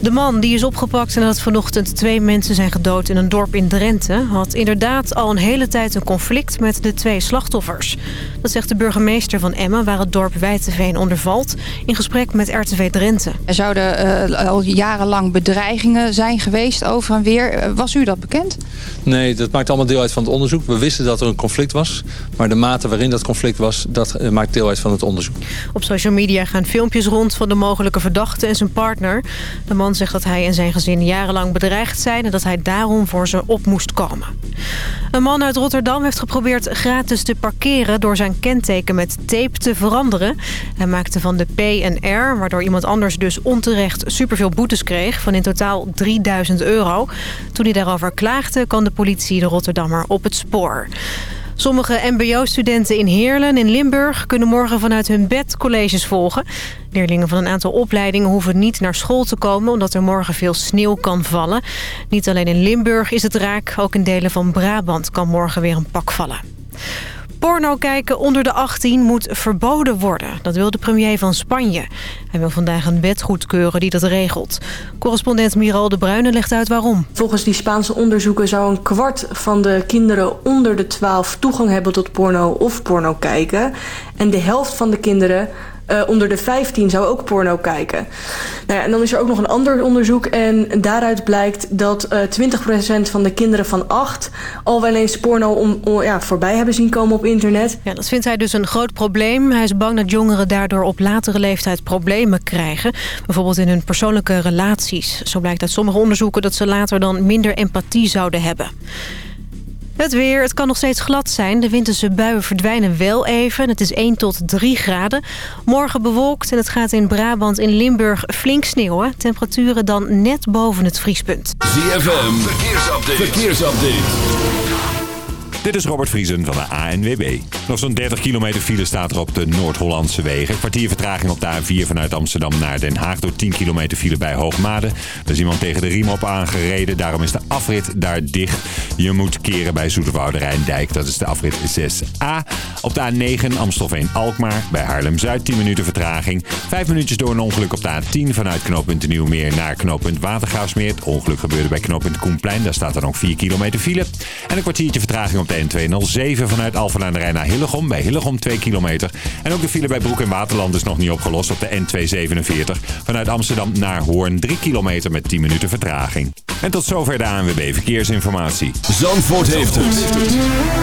De man die is opgepakt nadat vanochtend twee mensen zijn gedood in een dorp in Drenthe... had inderdaad al een hele tijd een conflict met de twee slachtoffers. Dat zegt de burgemeester van Emmen, waar het dorp Wijteveen onder valt... in gesprek met RTV Drenthe. Er zouden uh, al jarenlang bedreigingen zijn geweest over en weer. Eh, was u dat bekend? Nee, dat maakt allemaal deel uit van het onderzoek. We wisten dat er een conflict was. Maar de mate waarin dat conflict was, dat uh, maakt deel uit van het onderzoek. Op social media gaan filmpjes rond van de mogelijke verdachte en zijn partner. De man zegt dat hij en zijn gezin jarenlang bedreigd zijn... en dat hij daarom voor ze op moest komen. Een man uit Rotterdam heeft geprobeerd gratis te parkeren... door zijn kenteken met tape te veranderen. Hij maakte van de P en R, waardoor iemand anders dus onterecht superveel boetes kreeg... van in totaal 3000 euro. Toen hij daarover klaagde, kan de politie de Rotterdammer op het spoor. Sommige mbo-studenten in Heerlen in Limburg kunnen morgen vanuit hun bed colleges volgen. Leerlingen van een aantal opleidingen hoeven niet naar school te komen... omdat er morgen veel sneeuw kan vallen. Niet alleen in Limburg is het raak, ook in delen van Brabant kan morgen weer een pak vallen. Porno kijken onder de 18 moet verboden worden. Dat wil de premier van Spanje. Hij wil vandaag een wet goedkeuren die dat regelt. Correspondent Miral de Bruyne legt uit waarom. Volgens die Spaanse onderzoeken zou een kwart van de kinderen onder de 12 toegang hebben tot porno of porno kijken. En de helft van de kinderen uh, onder de 15 zou ook porno kijken. Nou ja, en dan is er ook nog een ander onderzoek. En daaruit blijkt dat uh, eh, 20% van de kinderen van 8 al wel eens porno om, ja, voorbij hebben zien komen op internet. Ja, dat vindt hij dus een groot probleem. Hij is bang dat jongeren daardoor op latere leeftijd problemen krijgen. Bijvoorbeeld in hun persoonlijke relaties. Zo blijkt uit sommige onderzoeken dat ze later dan minder empathie zouden hebben. Het weer, het kan nog steeds glad zijn. De winterse buien verdwijnen wel even. Het is 1 tot 3 graden. Morgen bewolkt en het gaat in Brabant in Limburg flink sneeuwen. Temperaturen dan net boven het vriespunt. ZFM, verkeersupdate. verkeersupdate. Dit is Robert Vriesen van de ANWB. Nog zo'n 30 kilometer file staat er op de Noord-Hollandse wegen. Kwartier vertraging op de A4 vanuit Amsterdam naar Den Haag... door 10 kilometer file bij Hoogmade. Er is iemand tegen de riem op aangereden. Daarom is de afrit daar dicht. Je moet keren bij Zoeterwoude. Dat is de afrit 6A. Op de A9 Amstelveen-Alkmaar bij Haarlem-Zuid 10 minuten vertraging. Vijf minuutjes door een ongeluk op de A10 vanuit knooppunt Nieuwmeer naar knooppunt Watergraafsmeer. Het ongeluk gebeurde bij knooppunt Koenplein. Daar staat er nog 4 kilometer file. En een kwartiertje vertraging op de N207 vanuit Alphen aan de Rijn naar Hillegom. Bij Hillegom 2 kilometer. En ook de file bij Broek en Waterland is nog niet opgelost op de N247. Vanuit Amsterdam naar Hoorn 3 kilometer met 10 minuten vertraging. En tot zover de ANWB Verkeersinformatie. Zandvoort heeft het.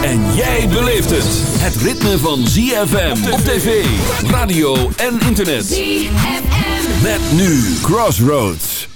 En jij beleeft het. Het ritme van ZFM op tv, radio en internet. ZFM. Met nu Crossroads.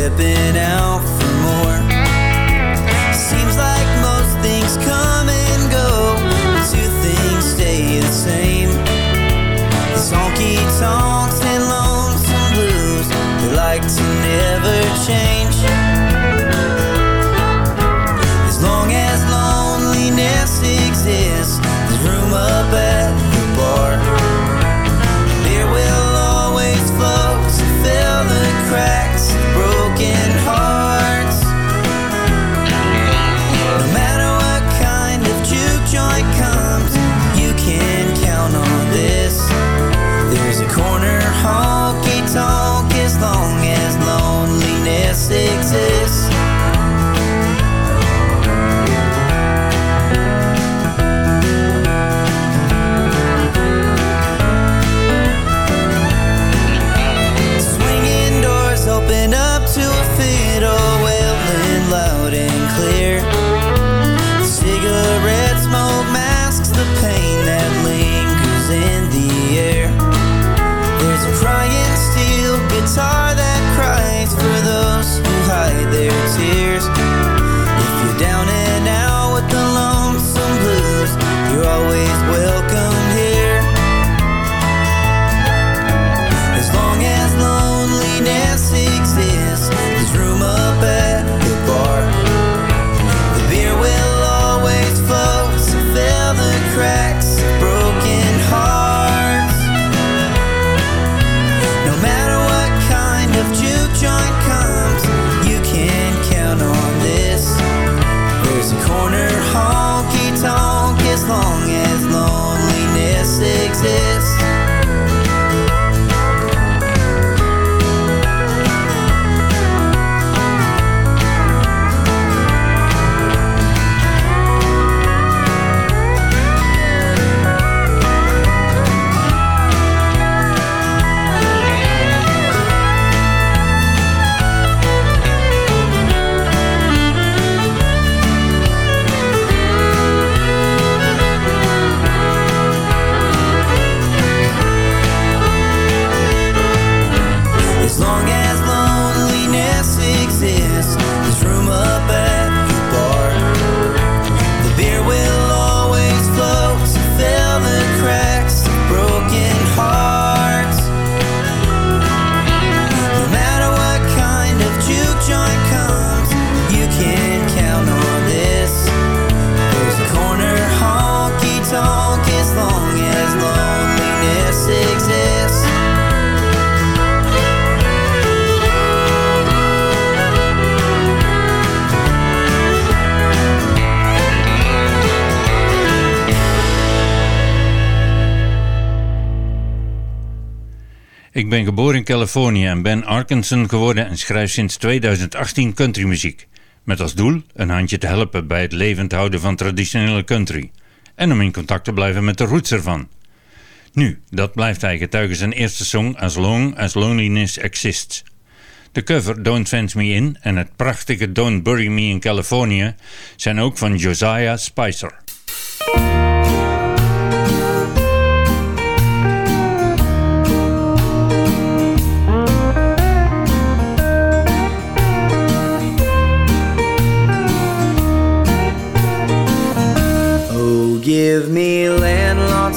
stepping out for more. Seems like most things come and go, but two things stay the same. These honky tonks and lonesome blues, they like to never change. Californië en ben Arkansan geworden en schrijf sinds 2018 countrymuziek. Met als doel een handje te helpen bij het levend houden van traditionele country. En om in contact te blijven met de roots ervan. Nu, dat blijft hij getuige zijn eerste song As Long As Loneliness Exists. De cover Don't Fence Me In en het prachtige Don't Bury Me in California zijn ook van Josiah Spicer.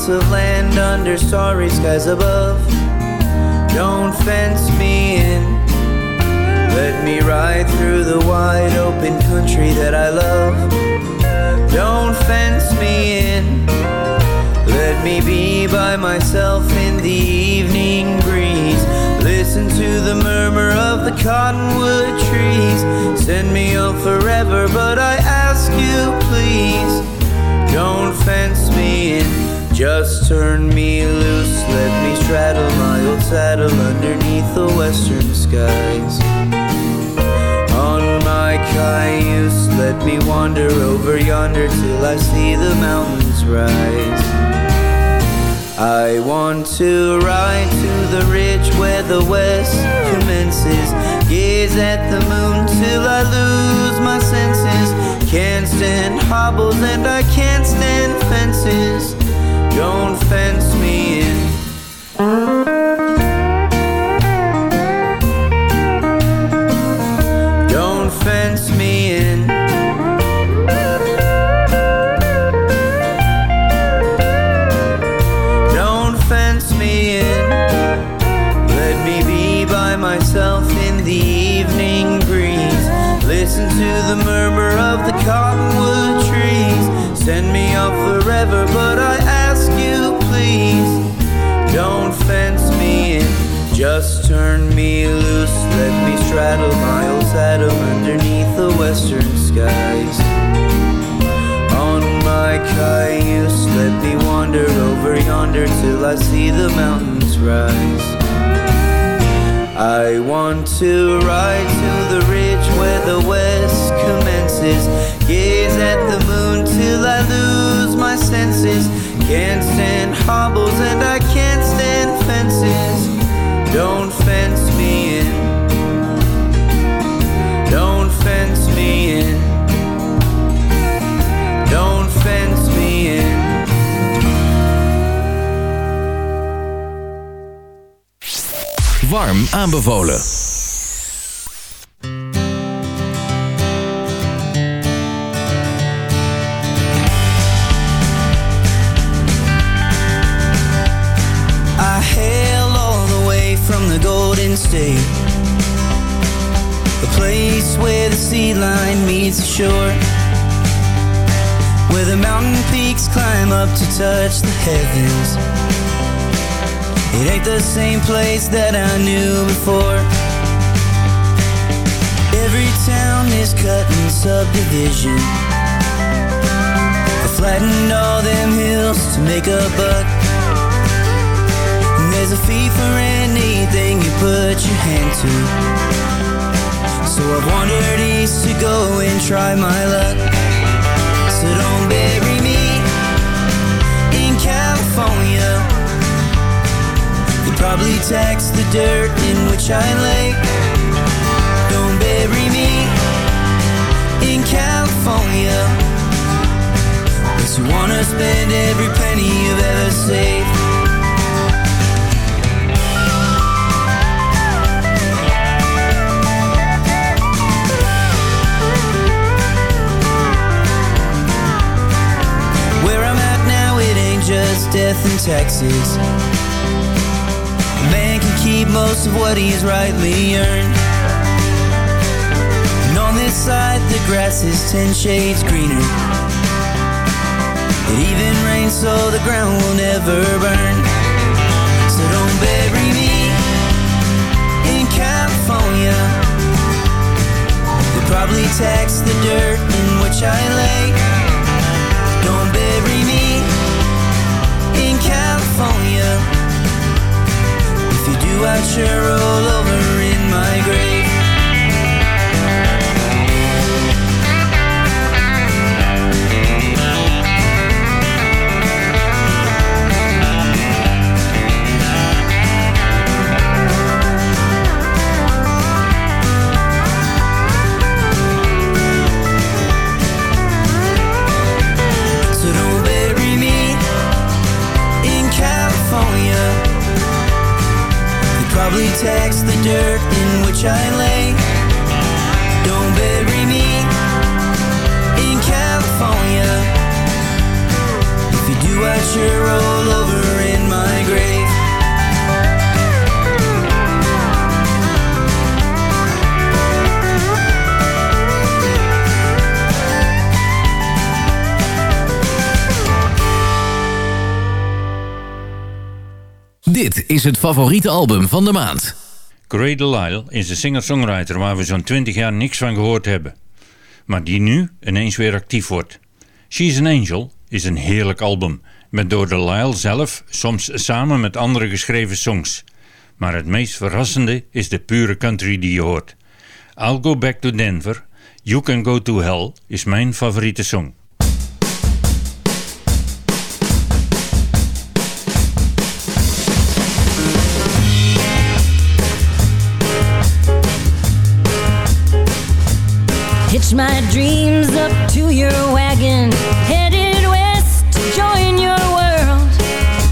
Of land under starry skies above. Don't fence me in. Let me ride through the wide open country that I love. Don't fence me in. Let me be by myself in the evening breeze. Listen to the murmur of the cottonwood trees. Send me on forever, but I ask you, please. Don't fence me in, just turn me loose. Let me straddle my old saddle underneath the western skies. On my cayuse, let me wander over yonder till I see the mountains rise. I want to ride to the ridge where the west commences. Gaze at the moon till I lose my senses. Can't stand hobbles and I can't stand fences. Don't fence me in. Don't fence me in. Don't fence me in. Let me be by myself in the evening breeze. Listen to the murmur of the cottonwood trees. Send me off forever, but straddle my old saddle underneath the western skies. On my cayuse, let me wander over yonder till I see the mountains rise. I want to ride to the ridge where the west commences. Gaze at the moon till I lose my senses. Can't stand hobbles and I can't stand fences. Warm aanbevolen. I hail all the way from the Golden State. The place where the sea line meets the shore. Where the mountain peaks climb up to touch the heavens. It ain't the same place that I knew before. Every town is cut in subdivision. I flattened all them hills to make a buck. And there's a fee for anything you put your hand to. So I've wandered east to go and try my luck. So don't bury probably tax the dirt in which I lay. Don't bury me in California. Unless you wanna spend every penny you've ever saved. Where I'm at now, it ain't just death and taxes. Keep most of what he's rightly earned. And on this side, the grass is ten shades greener. It even rains so the ground will never burn. So don't bury me in California. They probably tax the dirt in which I lay. Don't bury me in California. If you do, I'd sure all over in my grave. Probably tax the dirt in which I lay. Don't bury me in California. If you do, I'd sure roll over is het favoriete album van de maand. Gray Delisle is een singer-songwriter waar we zo'n 20 jaar niks van gehoord hebben. Maar die nu ineens weer actief wordt. She's an Angel is een heerlijk album. Met door Delisle zelf, soms samen met andere geschreven songs. Maar het meest verrassende is de pure country die je hoort. I'll Go Back to Denver, You Can Go to Hell is mijn favoriete song. My dreams up to your wagon, headed west to join your world.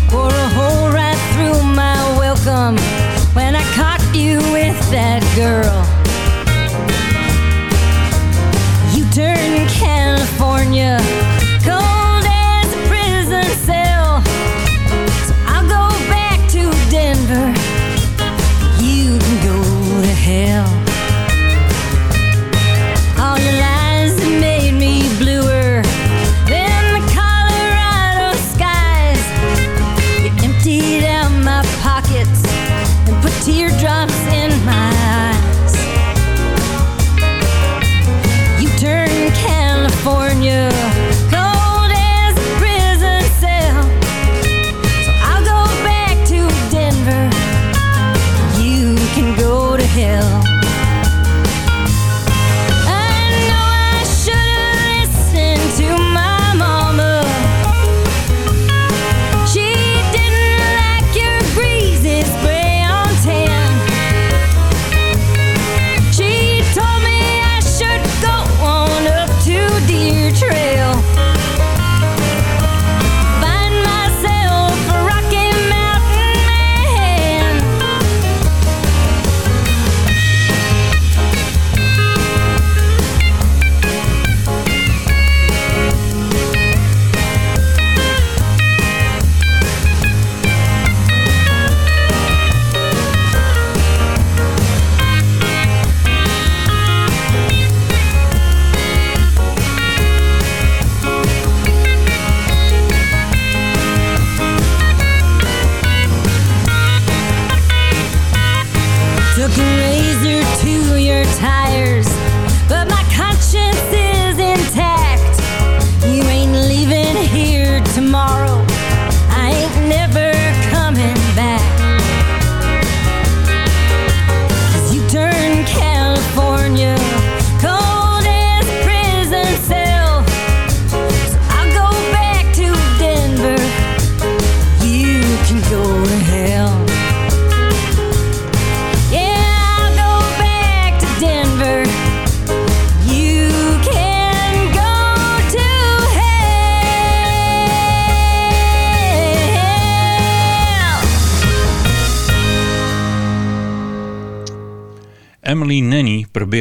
Pour a hole right through my welcome when I caught you with that girl. You turn California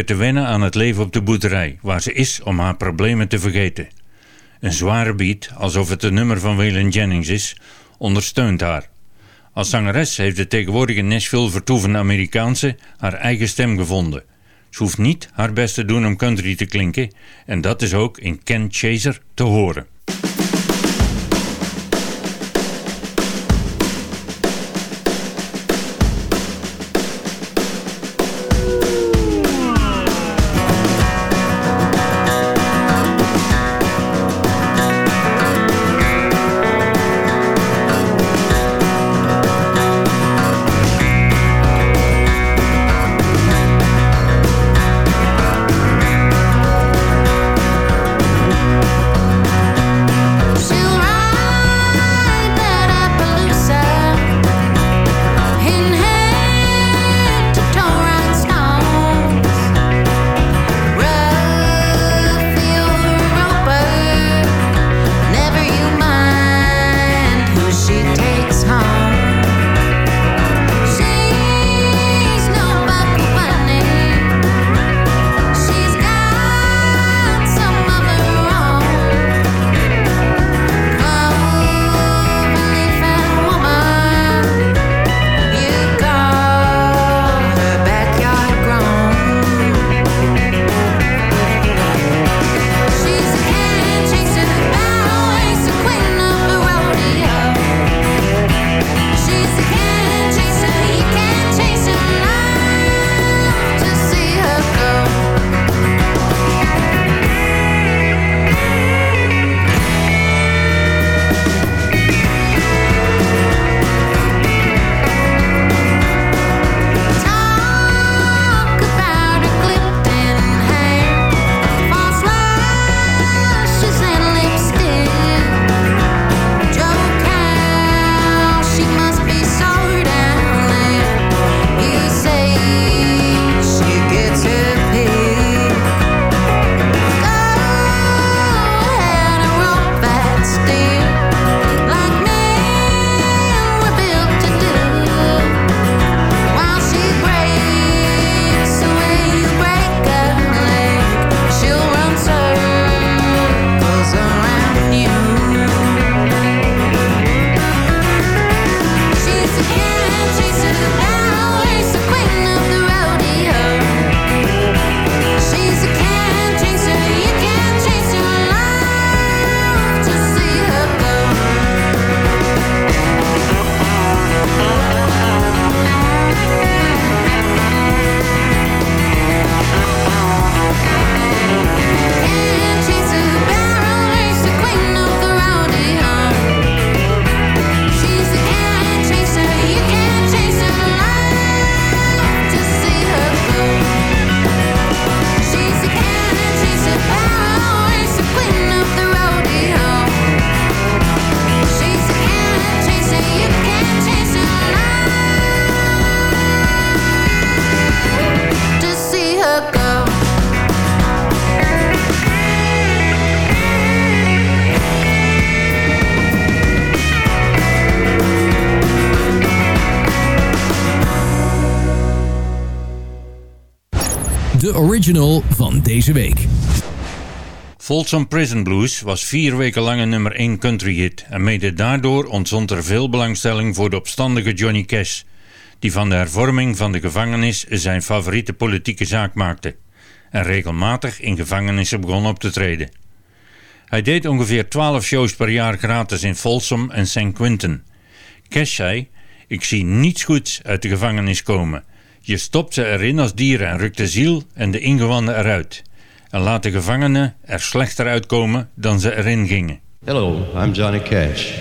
te wennen aan het leven op de boerderij, waar ze is om haar problemen te vergeten. Een zware beat, alsof het een nummer van Waylon Jennings is, ondersteunt haar. Als zangeres heeft de tegenwoordig in Nashville vertoevende Amerikaanse haar eigen stem gevonden. Ze hoeft niet haar best te doen om country te klinken en dat is ook in Ken Chaser te horen. Original van deze week. Folsom Prison Blues was vier weken lang een nummer 1 country hit en mede daardoor ontstond er veel belangstelling voor de opstandige Johnny Cash, die van de hervorming van de gevangenis zijn favoriete politieke zaak maakte en regelmatig in gevangenissen begon op te treden. Hij deed ongeveer 12 shows per jaar gratis in Folsom en St. Quentin. Cash zei, ik zie niets goeds uit de gevangenis komen. Je stopt ze erin als dieren en rukt de ziel en de ingewanden eruit. En laat de gevangenen er slechter uitkomen dan ze erin gingen. Hello, I'm Johnny Cash.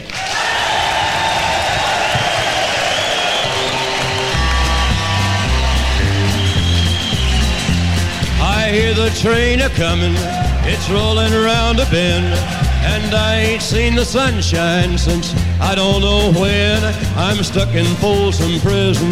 I hear the train a coming, it's rolling around a bend, and I ain't seen the sunshine since I don't know when. I'm stuck in Folsom Prison,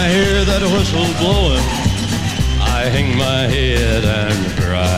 I hear that whistle blowing, I hang my head and cry.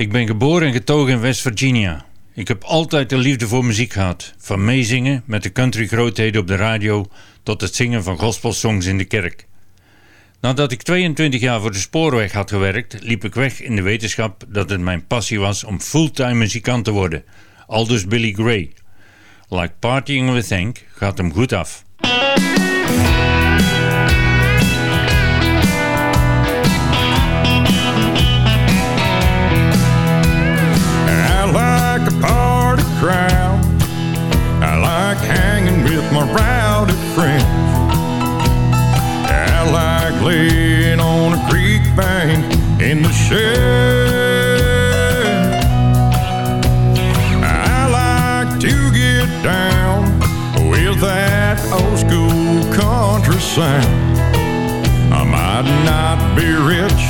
Ik ben geboren en getogen in West Virginia. Ik heb altijd de liefde voor muziek gehad. Van meezingen met de country grootheden op de radio tot het zingen van gospelsongs in de kerk. Nadat ik 22 jaar voor de spoorweg had gewerkt, liep ik weg in de wetenschap dat het mijn passie was om fulltime muzikant te worden. Aldus Billy Gray. Like Partying with Hank gaat hem goed af. Crowd. I like hanging with my rowdy friends. I like laying on a creek bank in the shade. I like to get down with that old school country sound. I might not be rich,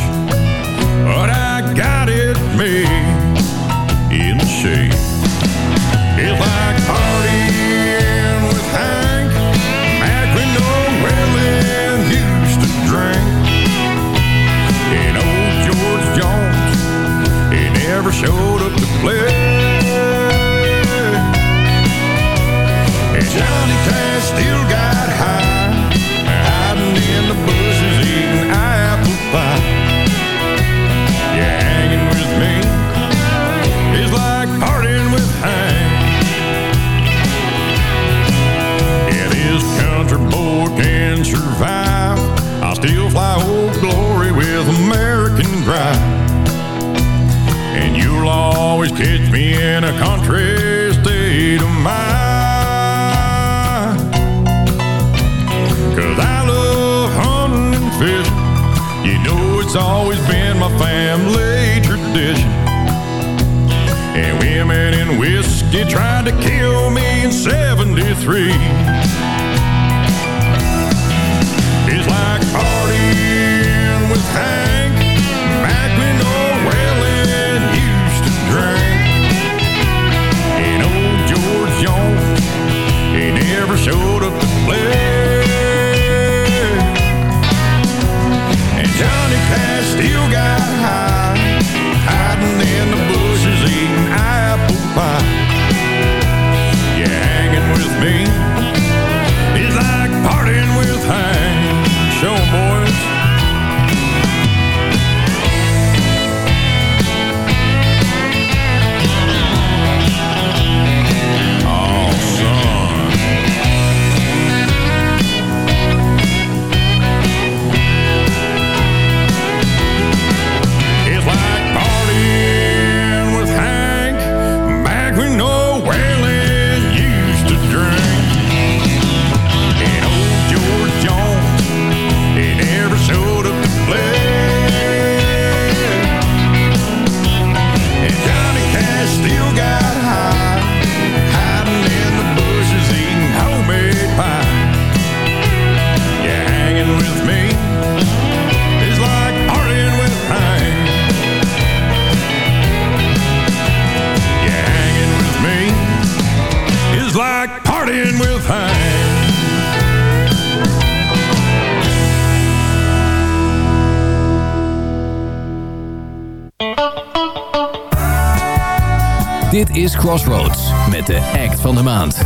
met de act van de maand.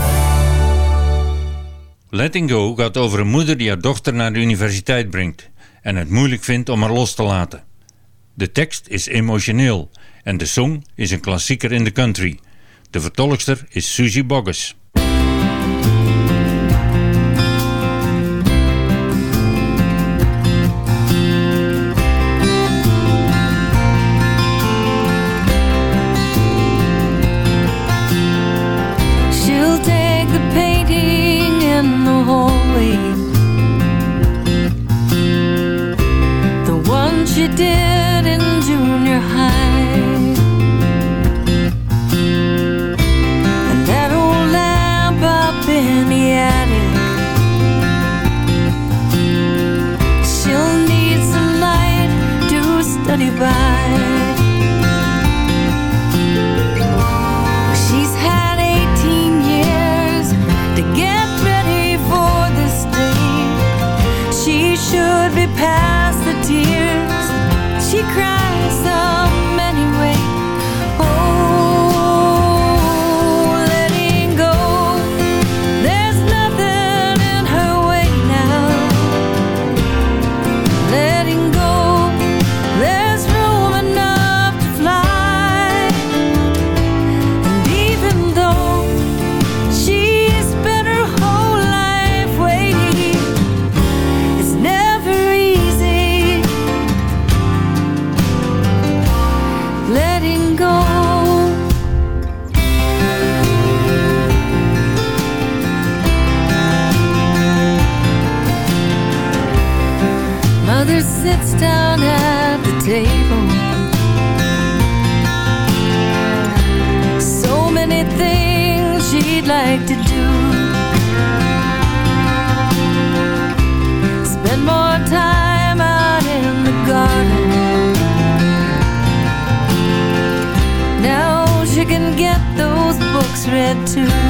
Letting Go gaat over een moeder die haar dochter naar de universiteit brengt en het moeilijk vindt om haar los te laten. De tekst is emotioneel en de song is een klassieker in de country. De vertolkster is Susie Bogus. Past. to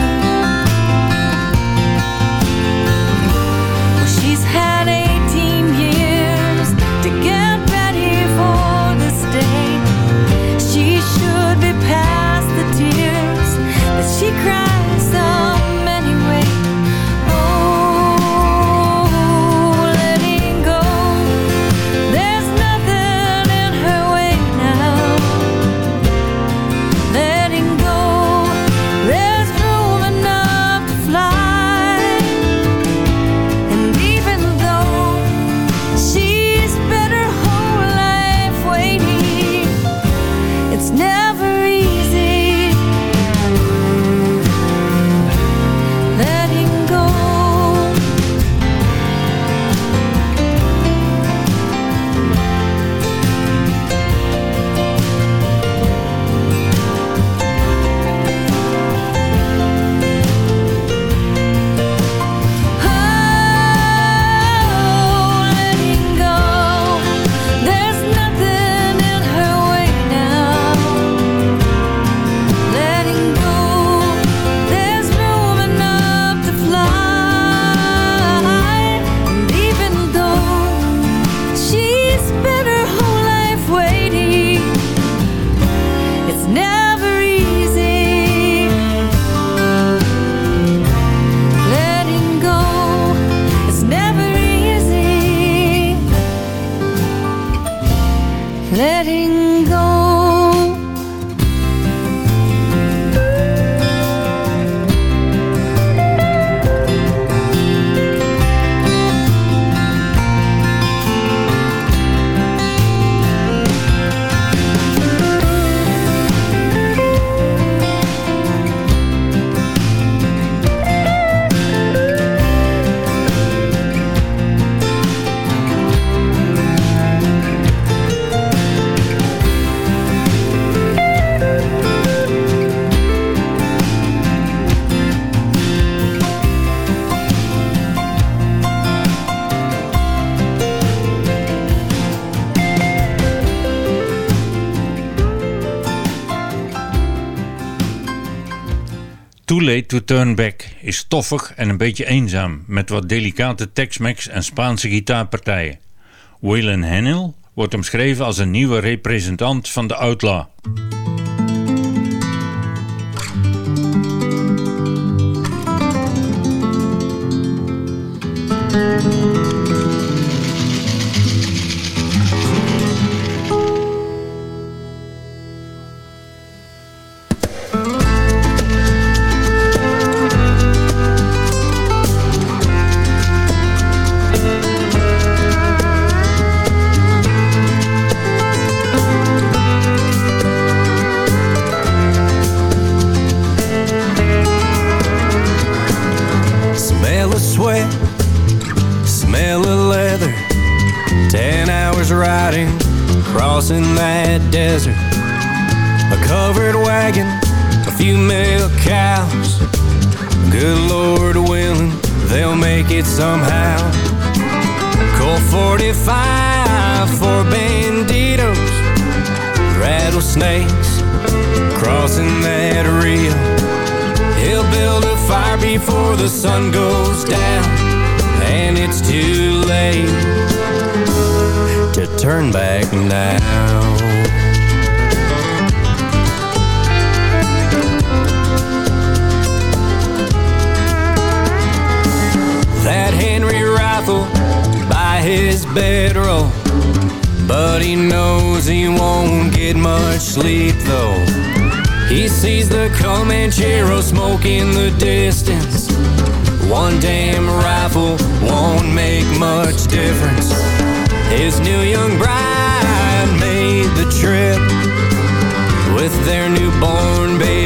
To Turn Back is stoffig en een beetje eenzaam, met wat delicate Tex-Mex en Spaanse gitaarpartijen. Waylon Hennell wordt omschreven als een nieuwe representant van de outlaw.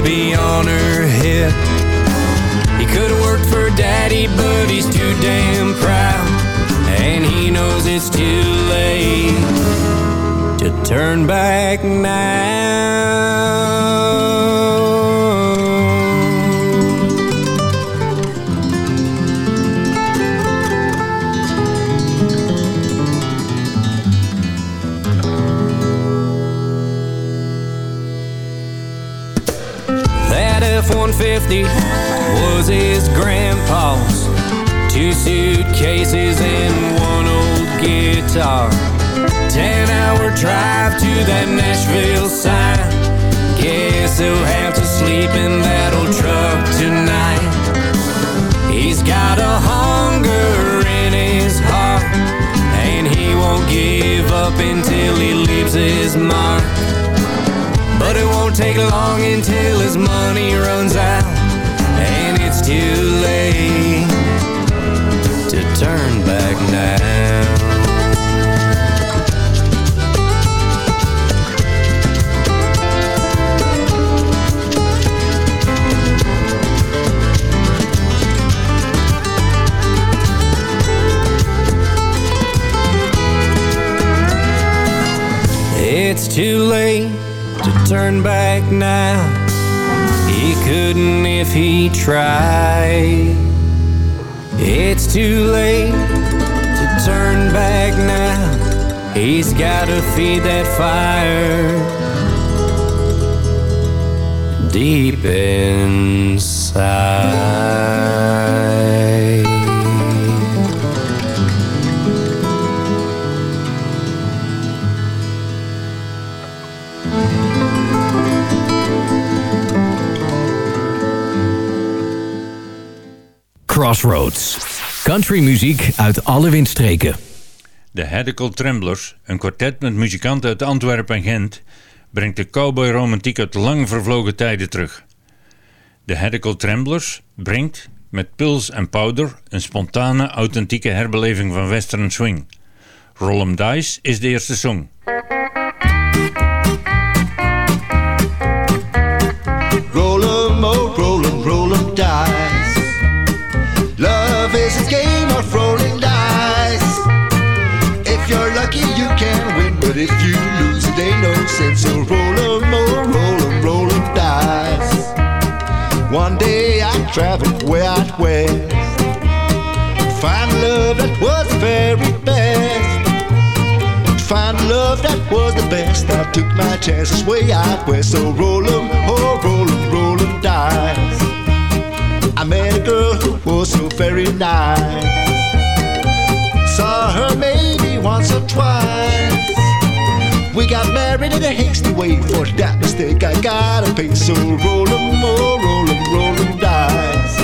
Baby on her hip. He could worked for daddy, but he's too damn proud. And he knows it's too late to turn back now. F-150 was his grandpa's. Two suitcases and one old guitar. Ten hour drive to that Nashville sign. Guess he'll have to sleep in that old truck tonight. He's got a hunger in his heart, and he won't give up until he leaves his mark. But it won't take long until his money runs out, and it's too late to turn back now. It's too late turn back now. He couldn't if he tried. It's too late to turn back now. He's gotta feed that fire deep inside. Crossroads. Countrymuziek uit alle windstreken. De Hedical Tremblers, een kwartet met muzikanten uit Antwerpen en Gent, brengt de cowboy-romantiek uit lang vervlogen tijden terug. De Hedical Tremblers brengt met Pils en Powder een spontane, authentieke herbeleving van western swing. Roll 'em Dice is de eerste song. It no sense. So roll oh, roll 'em, roll dice. One day I traveled way out west. Find love that was the very best. Find love that was the best. I took my chances way out west. So roll 'em, oh, roll 'em, roll 'em dice. I met a girl who was so very nice. Saw her maybe once or twice. Got married in a hasty way. For that mistake, I gotta pay. So roll 'em, oh, roll 'em, roll 'em dice.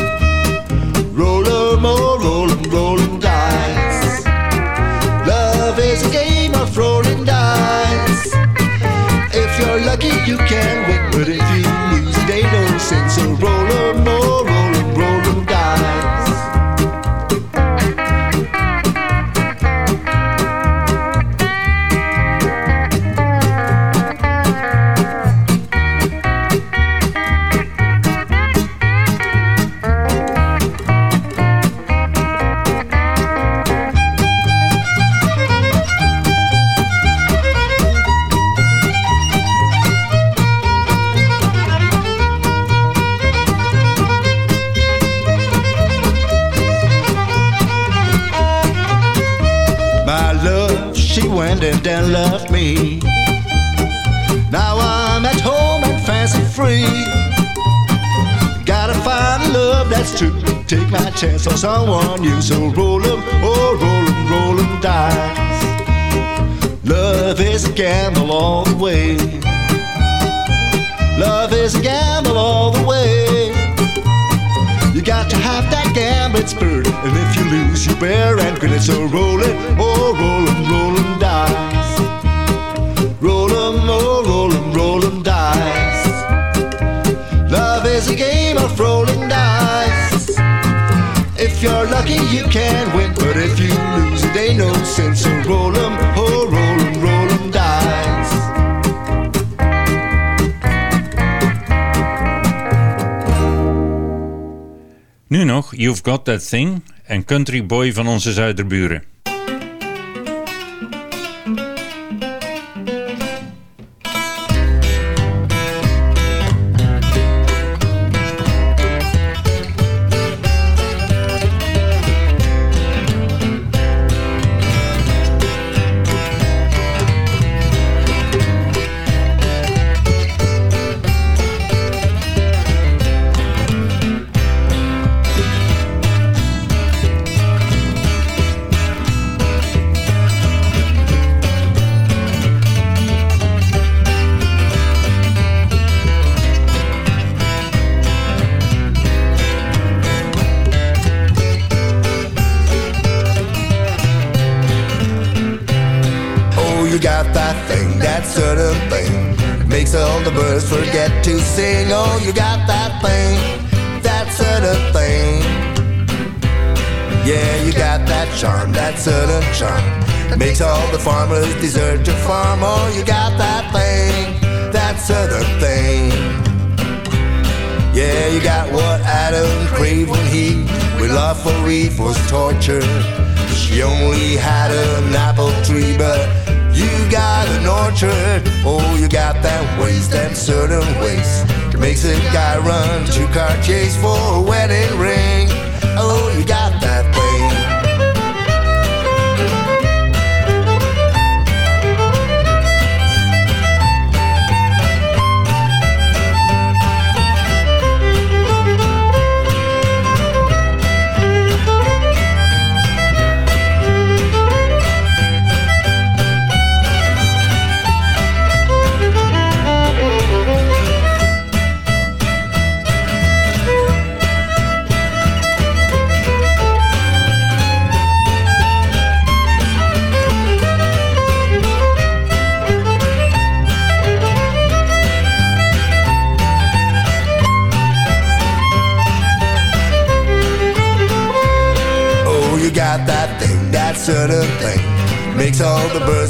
Roll 'em, oh, roll chance on someone new. So roll 'em, oh roll 'em, roll 'em dice. Love is a gamble all the way. Love is a gamble all the way. You got to have that gambling spirit, and if you lose, you bear and grin. So roll it, oh roll 'em, roll lucky, you can win, but if you lose, it ain't no sense. So roll 'em, oh roll 'em, roll 'em dice. Nu nog You've Got That Thing en Country Boy van onze zuiderburen. Birds forget to sing. Oh, you got that thing, that certain thing. Yeah, you got that charm, that certain charm. Makes all the farmers desert to farm. Oh, you got that thing, that certain thing. Yeah, you got what Adam craved when he, with love for Eve, was tortured. She only had an apple tree, but you got an orchard. Oh, you got that waist, that certain waist. That makes a guy run to car chase for a wedding ring. Oh, you got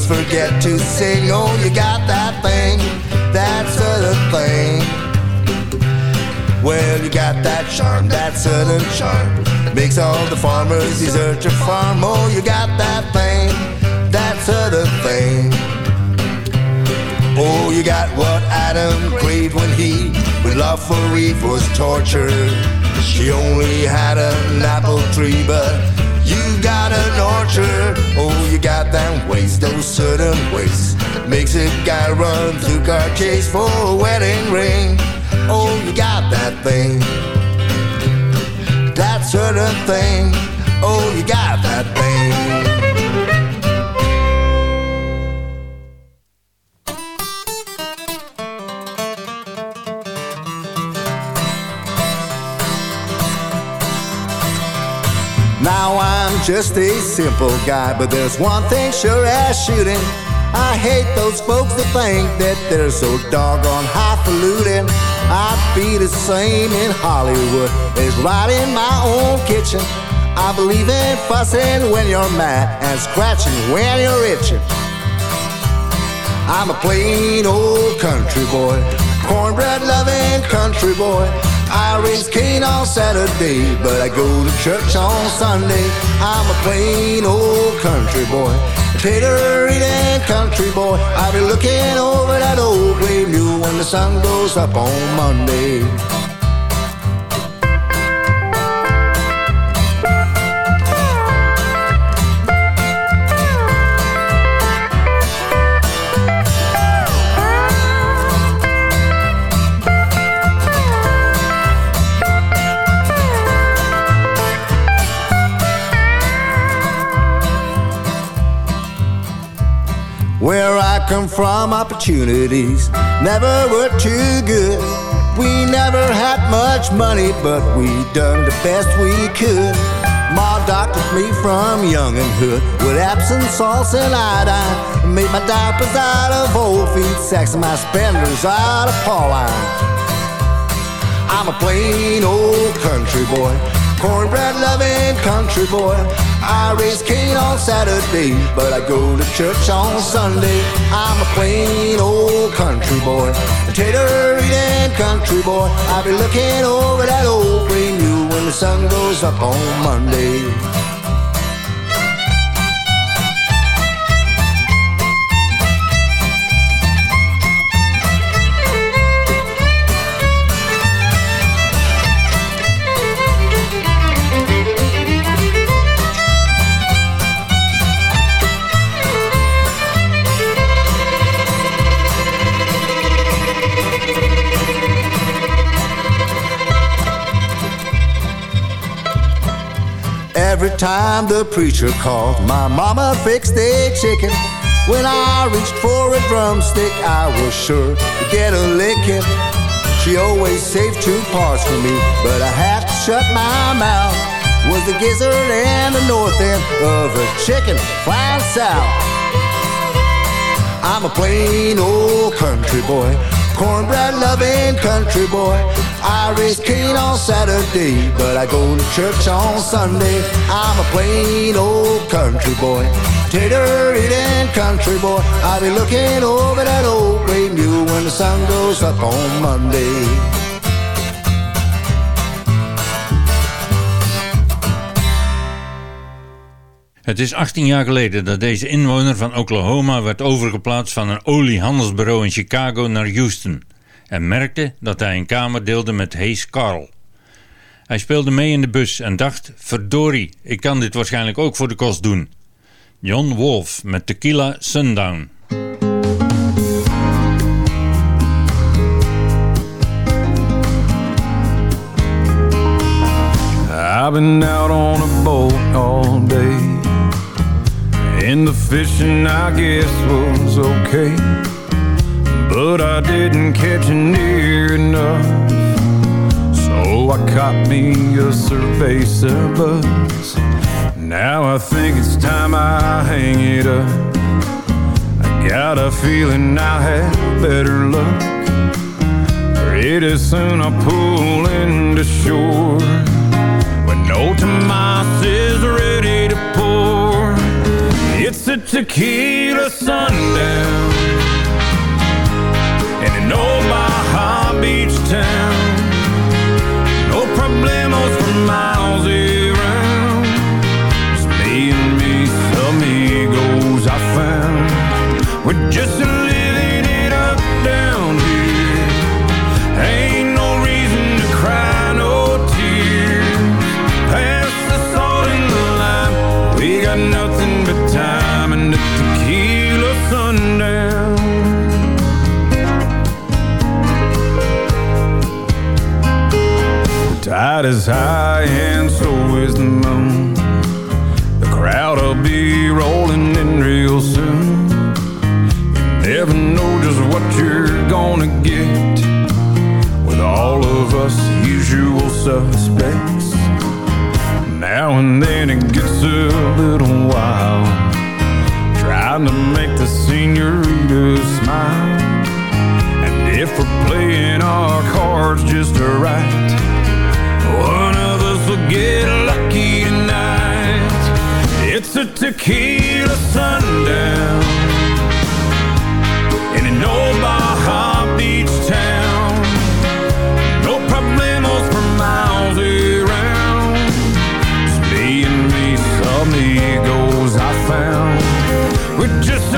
birds forget to sing. Oh, you got that thing, that certain thing. Well, you got that charm, that certain charm. Makes all the farmers desert to farm. Oh, you got that thing, that certain thing. Oh, you got what Adam craved when he, with love for Eve, was tortured. She only had an apple tree, but you got an orchard. Oh, you got that waist, those certain waist. Makes a guy run through car chase for a wedding ring. Oh, you got that thing. That certain thing. Oh, you got that thing. Just a simple guy, but there's one thing sure as shooting. I hate those folks that think that they're so doggone highfalutin. I'd be the same in Hollywood as right in my own kitchen. I believe in fussing when you're mad and scratching when you're itching. I'm a plain old country boy, cornbread loving country boy. I raise Cain on Saturday, but I go to church on Sunday. I'm a plain old country boy, tater eating country boy. I'll be looking over that old gray mule when the sun goes up on Monday. Where I come from, opportunities never were too good. We never had much money, but we done the best we could. Ma doctored me from young and hood with Epsom salts and iodine. Made my diapers out of old feet sacks and my spenders out of Pauline. I'm a plain old country boy, cornbread loving country boy. I raise Cain on Saturday, but I go to church on Sunday. I'm a plain old country boy, a tater eating country boy. I'll be looking over that old gray mule when the sun goes up on Monday. Time the preacher called, my mama fixed a chicken. When I reached for a drumstick, I was sure to get a licking. She always saved two parts for me, but I had to shut my mouth. Was the gizzard and the north end of a chicken flying south. I'm a plain old country boy, cornbread loving country boy. I raise Cain on Saturday, but I go to church on Sunday. I'm a plain old country boy, tater eating country boy. I'll be looking over that old gray mule when the sun goes up on Monday. Het is 18 jaar geleden dat deze inwoner van Oklahoma werd overgeplaatst van een oliehandelsbureau in Chicago naar Houston en merkte dat hij een kamer deelde met Hayes Carl. Hij speelde mee in de bus en dacht, verdorie, ik kan dit waarschijnlijk ook voor de kost doen. John Wolf met Tequila Sundown. I've been out on a boat all day. And the fishing, I guess, was okay. But I didn't catch it near enough. So I caught me a cerveza buzz. Now I think it's time I hang it up. I got a feeling I'll have better luck. Pretty soon I'll pull into shore. When no Tomas is ready to pour. A tequila sundown in an old Baja Beach town. No problemos for miles around. Just me and me, some amigos I found. We're just tide is high and so is the moon. The crowd will be rolling in real soon. You never know just what you're gonna get with all of us usual suspects. Now and then it gets a little wild, trying to make the senorita smile. And if we're playing our cards just right, get lucky tonight. It's a tequila sundown in an old Baja Beach town. No problemos for miles around. Just me and me, some amigos I found. We're just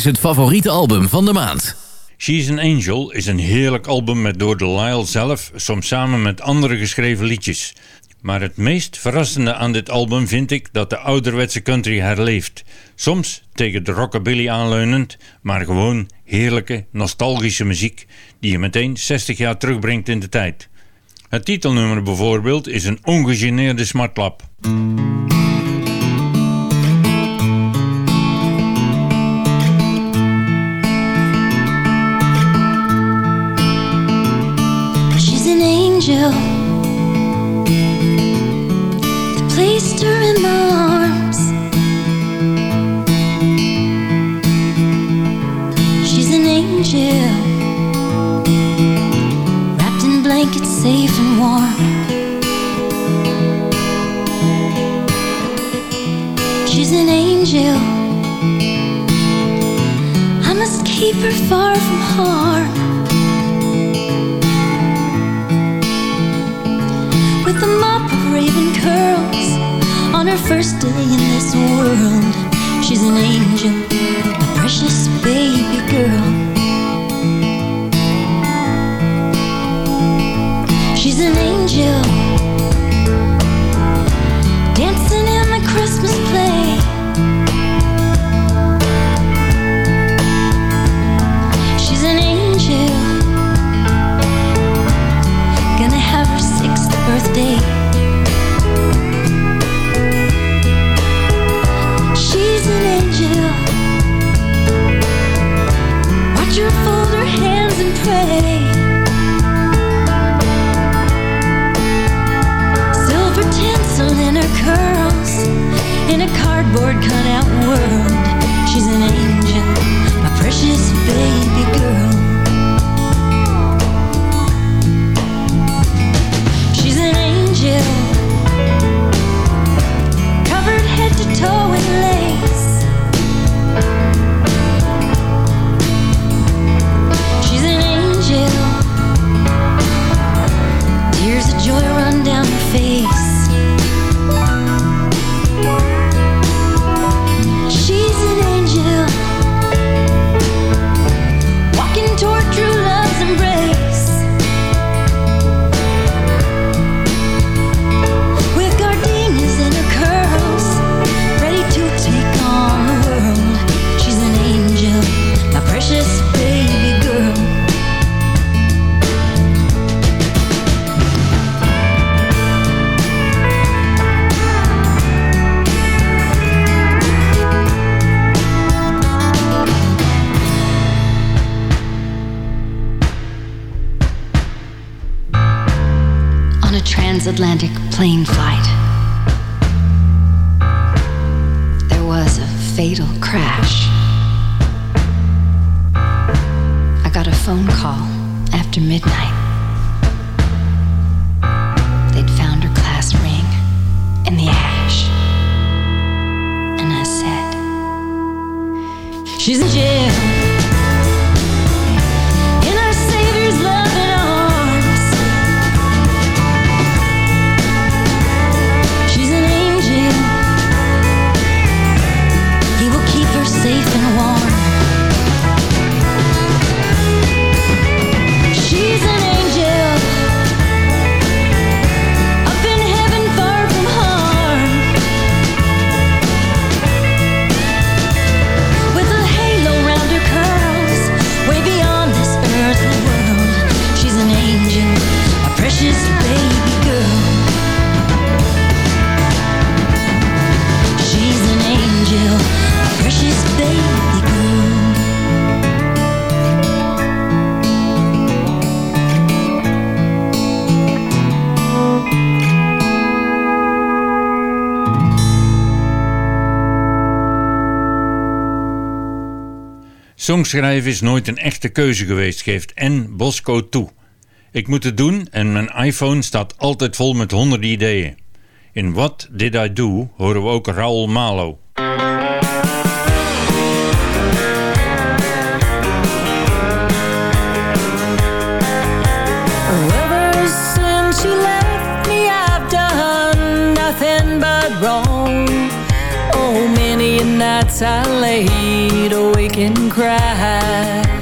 is het favoriete album van de maand. She's an Angel is een heerlijk album met door Lyle zelf, soms samen met andere geschreven liedjes. Maar het meest verrassende aan dit album vind ik dat de ouderwetse country herleeft. Soms tegen de rockabilly aanleunend, maar gewoon heerlijke, nostalgische muziek die je meteen 60 jaar terugbrengt in de tijd. Het titelnummer bijvoorbeeld is een ongegeneerde smartlap. An angel placed her in my arms. She's an angel wrapped in blankets, safe and warm. She's an angel. I must keep her far from harm. Her first day in this world. She's an angel, a precious baby phone call after midnight. Songschrijven is nooit een echte keuze geweest, geeft En Bosco toe. Ik moet het doen en mijn iPhone staat altijd vol met honderden ideeën. In What Did I Do horen we ook Raoul Malo, nights I laid awake and cried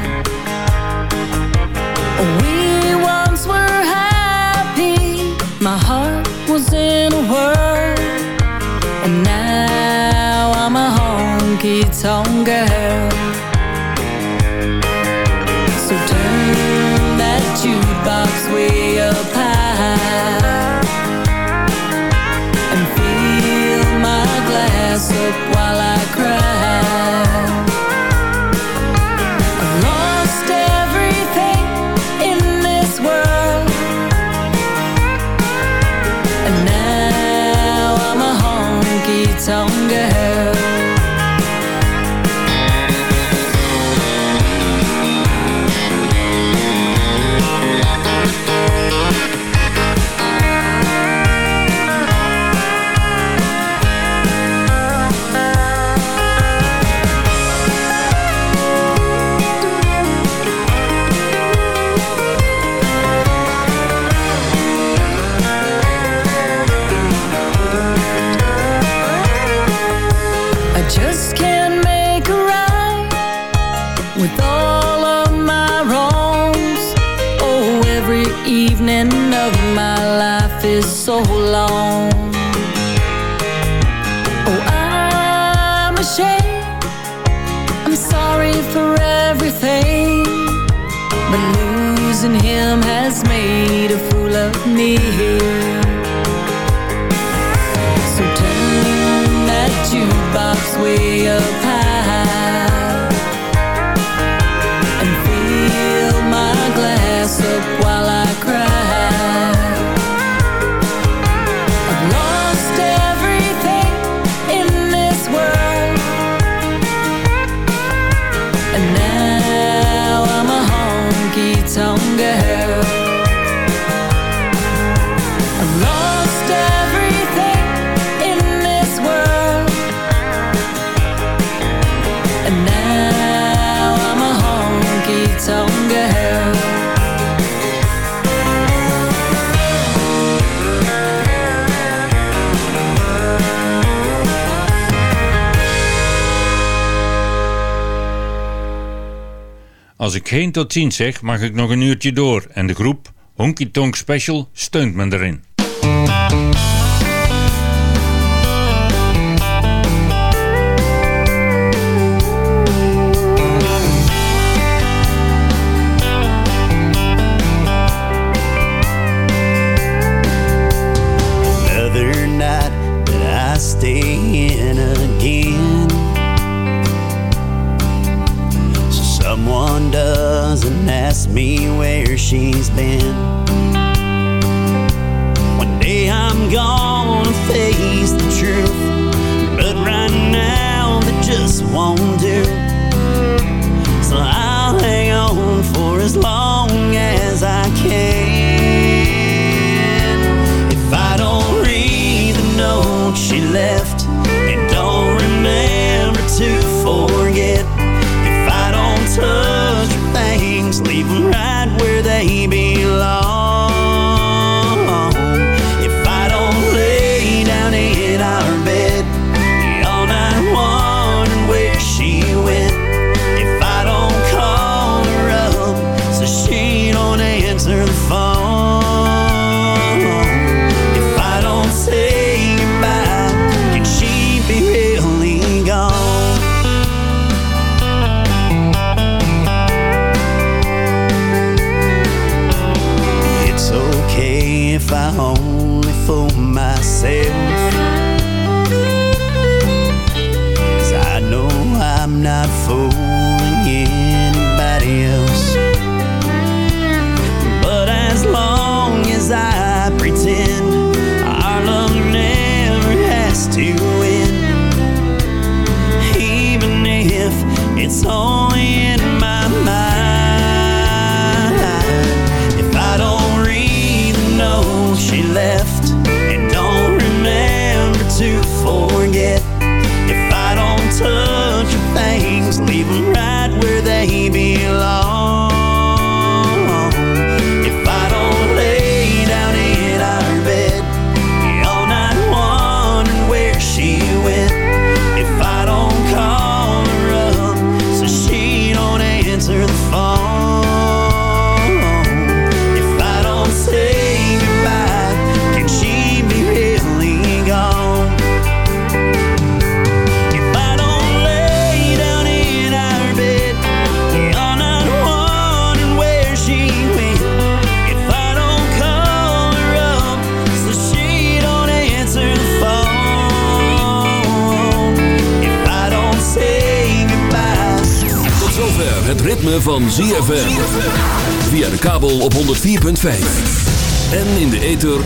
Als ik geen tot ziens zeg, mag ik nog een uurtje door en de groep Honky Tonk Special steunt me erin.